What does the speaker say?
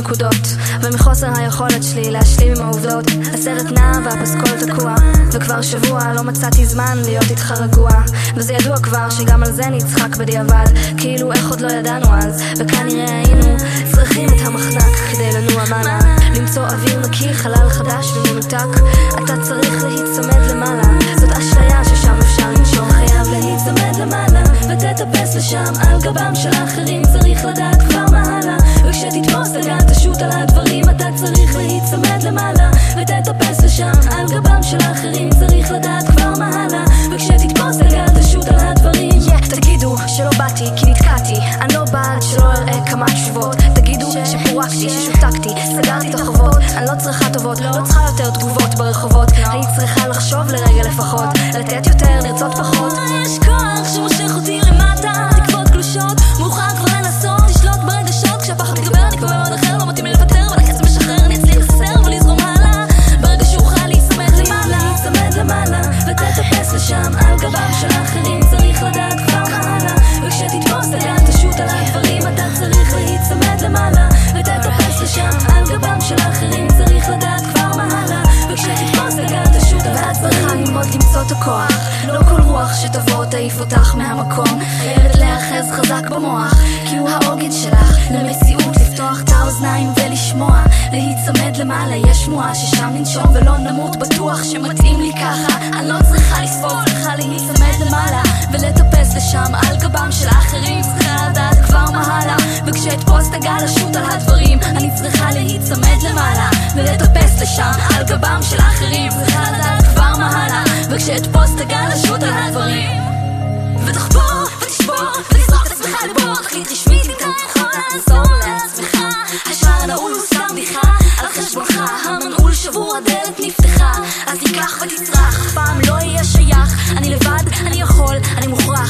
נקודות ומחוסר היכולת שלי להשלים עם העובדות. הסרט נע והפסקול תקוע וכבר שבוע לא מצאתי זמן להיות איתך רגוע. וזה ידוע כבר שגם על זה נצחק בדיעבד. כאילו איך עוד לא ידענו אז? וכנראה היינו צריכים את המחנק כדי לנוע מנה למצוא אוויר נקי, חלל חדש ומנותק. אתה צריך להיצמד למעלה. זאת אשליה ששם אפשר לנשום. חייב להיצמד למעלה ותטפס לשם. על גבם של האחרים צריך לדעת כבר מה הלאה וכשתתפוס הגל תשוט על הדברים אתה צריך להיצמד למעלה ותטפס לשם. על גבם של האחרים צריך לדעת כבר מה הלאה. וכשתתפוס הגל תשוט על הדברים yeah, תגידו שלא באתי כי נתקעתי. אני לא בעד שלא אראה כמה תשובות. תגידו שפורקתי, ששותקתי, סגרתי את החובות. אני לא צריכה טובות, לא צריכה יותר תגובות ברחובות. היית צריכה לחשוב לרגע לפחות לתת יותר, לרצות פחות את הכוח. לא כל רוח שתבוא תעיף אותך מהמקום. חייבת להיאחז חזק במוח כי הוא העוגן שלך. למציאות לפתוח את האוזניים ולשמוע. להיצמד למעלה יש שמועה ששם ננשום ולא נמות בטוח שמתאים לי ככה. אני לא צריכה לספור צריכה להיצמד למעלה ולטפס לשם על גבם של האחרים. צריכה לדעת כבר מה הלאה וכשאתפוס את הגל אשוט על הדברים אני צריכה להיצמד למעלה ולטפס לשם על גבם של האחרים. צריכה לדעת תוכנית רשמית איתה יכול לעזור לעצמך. השער נעול הוא סתם בדיחה על חשבונך המנעול שבור הדלת נפתחה. אז תיקח ותצרח פעם לא יהיה שייך אני לבד, אני יכול, אני מוכרח.